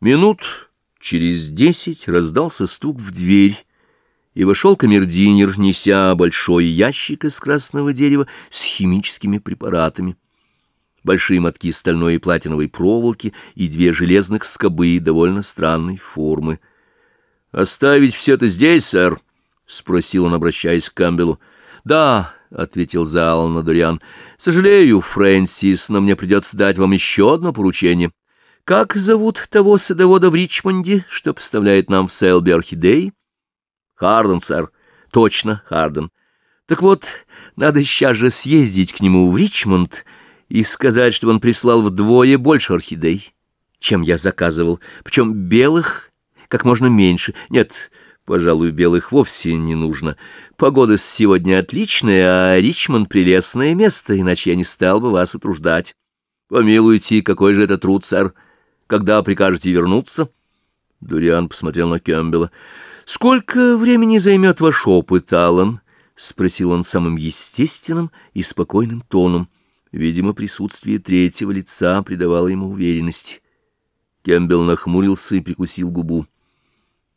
Минут через десять раздался стук в дверь, и вошел камердинер, неся большой ящик из красного дерева с химическими препаратами. Большие мотки стальной и платиновой проволоки и две железных скобы довольно странной формы. «Оставить все это здесь, сэр?» — спросил он, обращаясь к Камбелу. «Да», — ответил Заалан Дуриан. «Сожалею, Фрэнсис, но мне придется дать вам еще одно поручение». Как зовут того садовода в Ричмонде, что поставляет нам в Селби орхидеи? Харден, сэр. Точно, Харден. Так вот, надо сейчас же съездить к нему в Ричмонд и сказать, что он прислал вдвое больше орхидей, чем я заказывал, причем белых как можно меньше. Нет, пожалуй, белых вовсе не нужно. Погода сегодня отличная, а Ричмонд — прелестное место, иначе я не стал бы вас утруждать. Помилуйте, какой же это труд, сэр. Когда прикажете вернуться?» Дуриан посмотрел на Кэмпбелла. «Сколько времени займет ваш опыт, Аллан?» — спросил он самым естественным и спокойным тоном. Видимо, присутствие третьего лица придавало ему уверенности. Кэмпбелл нахмурился и прикусил губу.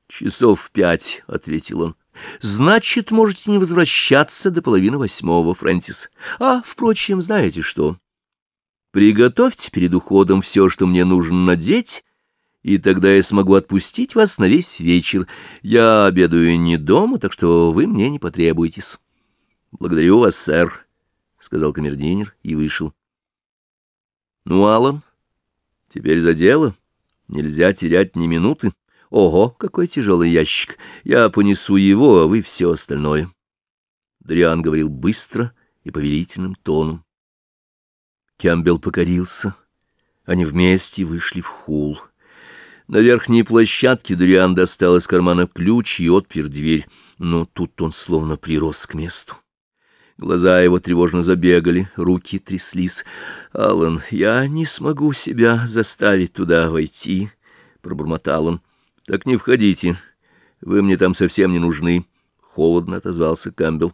«Часов пять», — ответил он. «Значит, можете не возвращаться до половины восьмого, Фрэнсис. А, впрочем, знаете что?» Приготовьте перед уходом все, что мне нужно надеть, и тогда я смогу отпустить вас на весь вечер. Я обедаю не дома, так что вы мне не потребуетесь. — Благодарю вас, сэр, — сказал камердинер и вышел. — Ну, Аллан, теперь за дело. Нельзя терять ни минуты. Ого, какой тяжелый ящик. Я понесу его, а вы все остальное. Дриан говорил быстро и повелительным тоном. Кэмпбелл покорился. Они вместе вышли в холл. На верхней площадке Дуриан достал из кармана ключ и отпер дверь, но тут он словно прирос к месту. Глаза его тревожно забегали, руки тряслись. «Аллан, я не смогу себя заставить туда войти», — пробормотал он. «Так не входите, вы мне там совсем не нужны», — холодно отозвался Камбел.